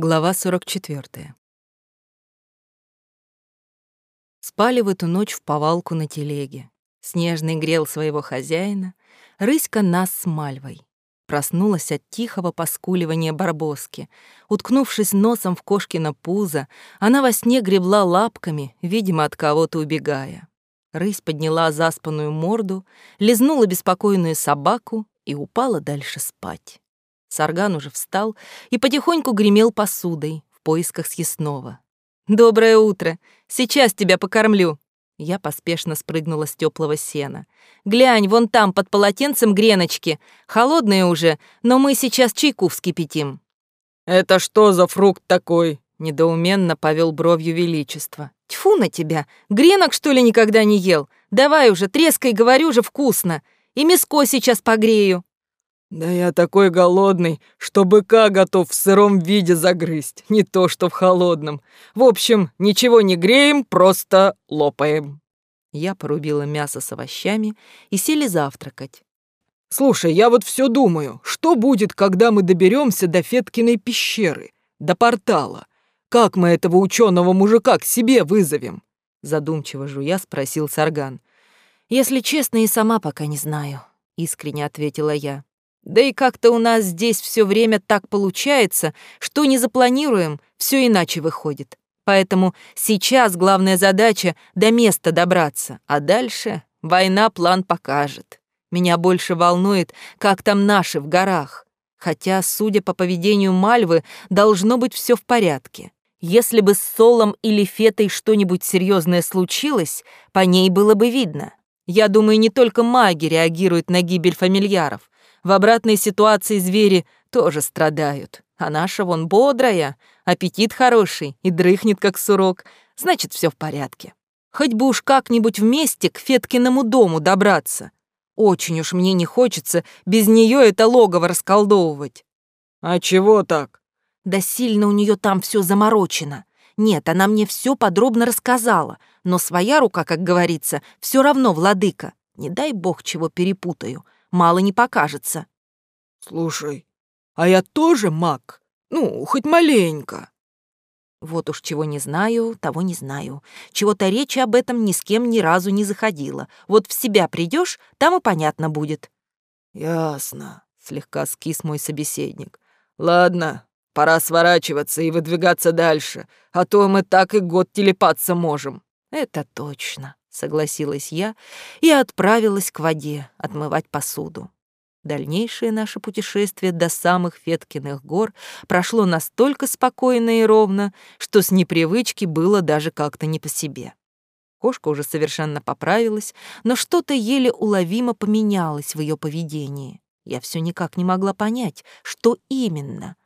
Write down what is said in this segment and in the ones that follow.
Глава 44. Спали в эту ночь в повалку на телеге. Снежный грел своего хозяина, рыська нас с Мальвой. Проснулась от тихого поскуливания барбоски. Уткнувшись носом в кошкино пузо, она во сне гребла лапками, видимо, от кого-то убегая. Рысь подняла заспанную морду, лизнула беспокойную собаку и упала дальше спать. Сарган уже встал и потихоньку гремел посудой в поисках съестного. «Доброе утро! Сейчас тебя покормлю!» Я поспешно спрыгнула с теплого сена. «Глянь, вон там, под полотенцем греночки. Холодные уже, но мы сейчас чайку вскипятим». «Это что за фрукт такой?» Недоуменно повел бровью величество. «Тьфу на тебя! Гренок, что ли, никогда не ел? Давай уже, трескай, говорю же, вкусно! И мяско сейчас погрею!» «Да я такой голодный, что быка готов в сыром виде загрызть, не то что в холодном. В общем, ничего не греем, просто лопаем». Я порубила мясо с овощами и сели завтракать. «Слушай, я вот все думаю, что будет, когда мы доберемся до Феткиной пещеры, до портала? Как мы этого ученого мужика к себе вызовем?» Задумчиво жуя спросил Сарган. «Если честно, и сама пока не знаю», — искренне ответила я. Да и как-то у нас здесь все время так получается, что не запланируем, все иначе выходит. Поэтому сейчас главная задача — до места добраться, а дальше война план покажет. Меня больше волнует, как там наши в горах. Хотя, судя по поведению Мальвы, должно быть все в порядке. Если бы с Солом или Фетой что-нибудь серьезное случилось, по ней было бы видно. Я думаю, не только маги реагируют на гибель фамильяров. В обратной ситуации звери тоже страдают. А наша вон бодрая, аппетит хороший и дрыхнет, как сурок. Значит, все в порядке. Хоть бы уж как-нибудь вместе к Феткиному дому добраться. Очень уж мне не хочется без нее это логово расколдовывать. А чего так? Да сильно у нее там все заморочено. Нет, она мне все подробно рассказала, но своя рука, как говорится, все равно владыка. Не дай бог чего перепутаю мало не покажется. Слушай, а я тоже маг? Ну, хоть маленько. Вот уж чего не знаю, того не знаю. Чего-то речи об этом ни с кем ни разу не заходила. Вот в себя придешь, там и понятно будет. Ясно, слегка скис мой собеседник. Ладно, пора сворачиваться и выдвигаться дальше, а то мы так и год телепаться можем. Это точно согласилась я и отправилась к воде отмывать посуду. Дальнейшее наше путешествие до самых Феткиных гор прошло настолько спокойно и ровно, что с непривычки было даже как-то не по себе. Кошка уже совершенно поправилась, но что-то еле уловимо поменялось в ее поведении. Я все никак не могла понять, что именно.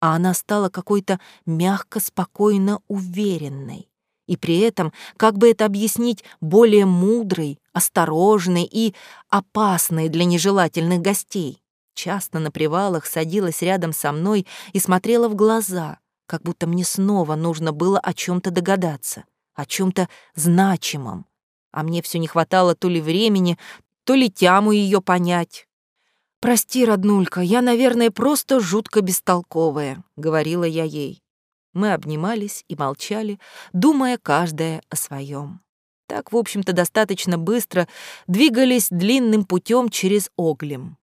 А она стала какой-то мягко, спокойно уверенной и при этом, как бы это объяснить, более мудрой, осторожной и опасной для нежелательных гостей. Часто на привалах садилась рядом со мной и смотрела в глаза, как будто мне снова нужно было о чем то догадаться, о чем то значимом. А мне все не хватало то ли времени, то ли тяму ее понять. «Прости, роднулька, я, наверное, просто жутко бестолковая», — говорила я ей. Мы обнимались и молчали, думая каждая о своем. Так, в общем-то, достаточно быстро двигались длинным путем через Оглем.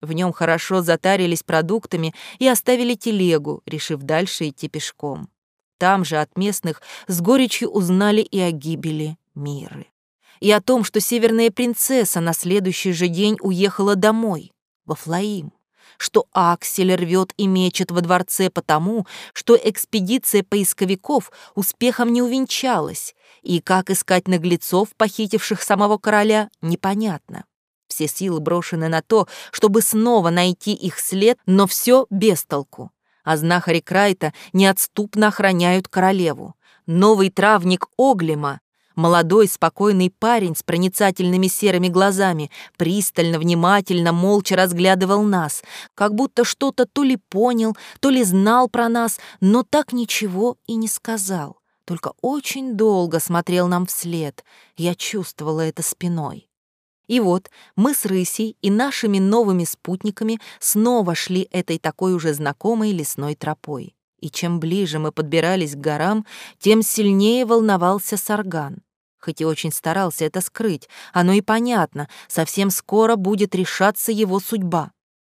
В нем хорошо затарились продуктами и оставили телегу, решив дальше идти пешком. Там же от местных с горечью узнали и о гибели Миры. И о том, что северная принцесса на следующий же день уехала домой, во Флаим что Аксель рвет и мечет во дворце потому, что экспедиция поисковиков успехом не увенчалась, и как искать наглецов, похитивших самого короля, непонятно. Все силы брошены на то, чтобы снова найти их след, но все без толку. А знахари Крайта неотступно охраняют королеву. Новый травник Оглема Молодой, спокойный парень с проницательными серыми глазами пристально, внимательно, молча разглядывал нас, как будто что-то то ли понял, то ли знал про нас, но так ничего и не сказал. Только очень долго смотрел нам вслед. Я чувствовала это спиной. И вот мы с Рысей и нашими новыми спутниками снова шли этой такой уже знакомой лесной тропой. И чем ближе мы подбирались к горам, тем сильнее волновался Сарган. Хоть и очень старался это скрыть, оно и понятно, совсем скоро будет решаться его судьба.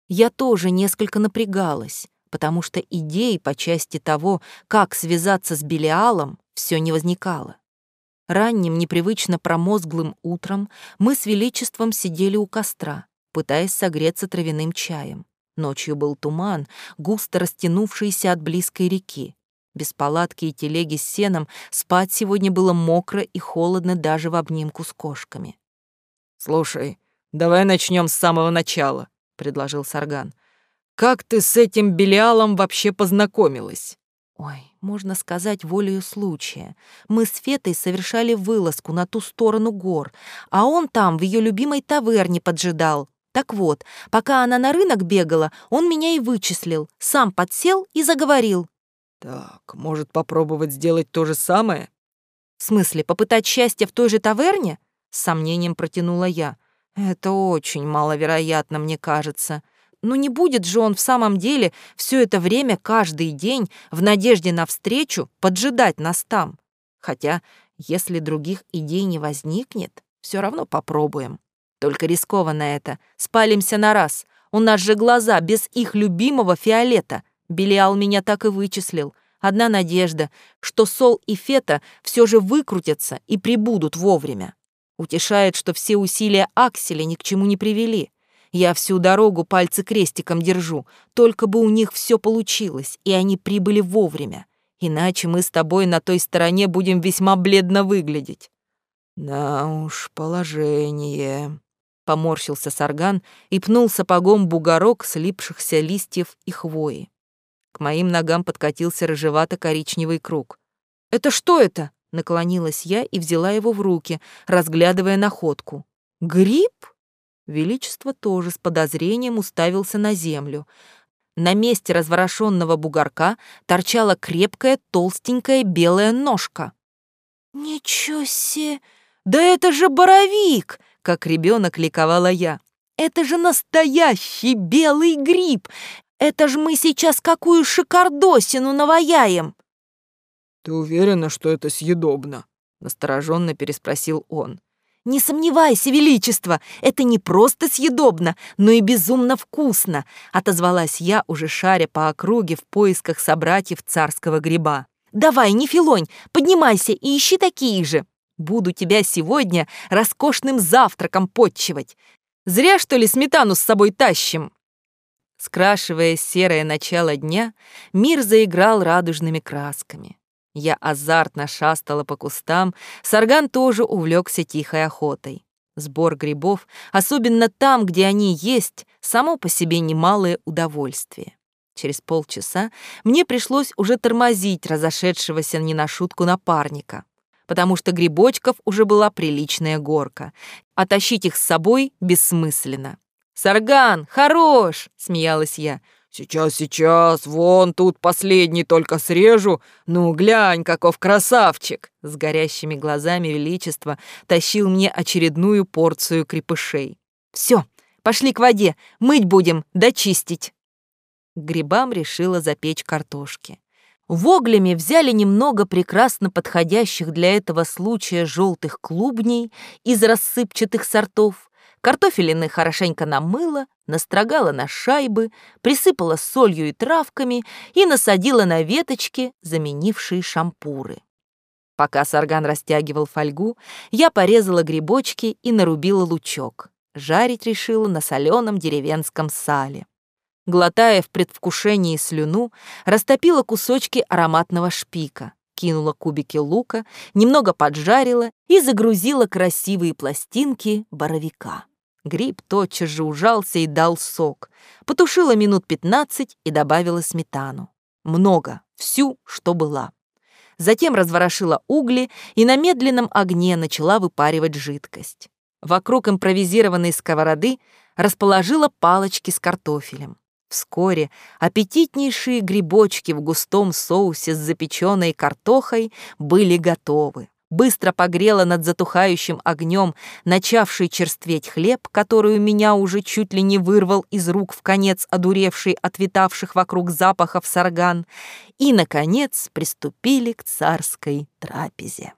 Я тоже несколько напрягалась, потому что идей по части того, как связаться с Белиалом, все не возникало. Ранним, непривычно промозглым утром мы с Величеством сидели у костра, пытаясь согреться травяным чаем. Ночью был туман, густо растянувшийся от близкой реки. Без палатки и телеги с сеном спать сегодня было мокро и холодно даже в обнимку с кошками. «Слушай, давай начнем с самого начала», — предложил Сарган. «Как ты с этим Белиалом вообще познакомилась?» Ой, можно сказать, волею случая. Мы с Фетой совершали вылазку на ту сторону гор, а он там, в ее любимой таверне, поджидал. Так вот, пока она на рынок бегала, он меня и вычислил, сам подсел и заговорил. «Так, может, попробовать сделать то же самое?» «В смысле, попытать счастье в той же таверне?» С сомнением протянула я. «Это очень маловероятно, мне кажется. Ну не будет же он в самом деле все это время каждый день в надежде на встречу поджидать нас там. Хотя, если других идей не возникнет, все равно попробуем. Только рискованно это. Спалимся на раз. У нас же глаза без их любимого фиолета. Белиал меня так и вычислил. Одна надежда, что Сол и Фета все же выкрутятся и прибудут вовремя. Утешает, что все усилия Акселя ни к чему не привели. Я всю дорогу пальцы крестиком держу, только бы у них все получилось, и они прибыли вовремя. Иначе мы с тобой на той стороне будем весьма бледно выглядеть». «Да уж, положение», — поморщился Сарган и пнул сапогом бугорок слипшихся листьев и хвои. К моим ногам подкатился рыжевато-коричневый круг. «Это что это?» — наклонилась я и взяла его в руки, разглядывая находку. «Гриб?» Величество тоже с подозрением уставился на землю. На месте разворошенного бугорка торчала крепкая, толстенькая белая ножка. «Ничего себе! Да это же боровик!» — как ребенок ликовала я. «Это же настоящий белый гриб! Это ж мы сейчас какую шикардосину наваяем!» «Ты уверена, что это съедобно?» — настороженно переспросил он. «Не сомневайся, Величество, это не просто съедобно, но и безумно вкусно», отозвалась я, уже шаря по округе в поисках собратьев царского гриба. «Давай, не филонь, поднимайся и ищи такие же. Буду тебя сегодня роскошным завтраком подчивать. Зря, что ли, сметану с собой тащим?» Скрашивая серое начало дня, мир заиграл радужными красками. Я азартно шастала по кустам, Сарган тоже увлекся тихой охотой. Сбор грибов, особенно там, где они есть, само по себе немалое удовольствие. Через полчаса мне пришлось уже тормозить разошедшегося не на шутку напарника, потому что грибочков уже была приличная горка, а тащить их с собой бессмысленно. «Сарган, хорош!» — смеялась я. «Сейчас, сейчас, вон тут последний только срежу. Ну, глянь, каков красавчик!» С горящими глазами Величество тащил мне очередную порцию крепышей. «Все, пошли к воде, мыть будем, дочистить!» К грибам решила запечь картошки. Воглями взяли немного прекрасно подходящих для этого случая желтых клубней из рассыпчатых сортов, Картофелины хорошенько намыла, настрогала на шайбы, присыпала солью и травками и насадила на веточки, заменившие шампуры. Пока Сарган растягивал фольгу, я порезала грибочки и нарубила лучок. Жарить решила на соленом деревенском сале. Глотая в предвкушении слюну, растопила кусочки ароматного шпика, кинула кубики лука, немного поджарила и загрузила красивые пластинки боровика. Гриб тотчас же ужался и дал сок. Потушила минут пятнадцать и добавила сметану. Много, всю, что была. Затем разворошила угли и на медленном огне начала выпаривать жидкость. Вокруг импровизированной сковороды расположила палочки с картофелем. Вскоре аппетитнейшие грибочки в густом соусе с запеченной картохой были готовы. Быстро погрела над затухающим огнем начавший черстветь хлеб, который у меня уже чуть ли не вырвал из рук в конец одуревший от витавших вокруг запахов сарган, и, наконец, приступили к царской трапезе.